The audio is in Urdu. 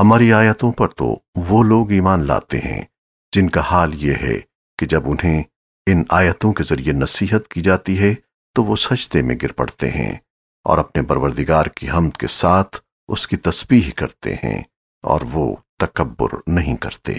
ہماری آیتوں پر تو وہ لوگ ایمان لاتے ہیں جن کا حال یہ ہے کہ جب انہیں ان آیتوں کے ذریعے نصیحت کی جاتی ہے تو وہ سجدے میں گر پڑتے ہیں اور اپنے پروردگار کی حمد کے ساتھ اس کی تسبیح کرتے ہیں اور وہ تکبر نہیں کرتے۔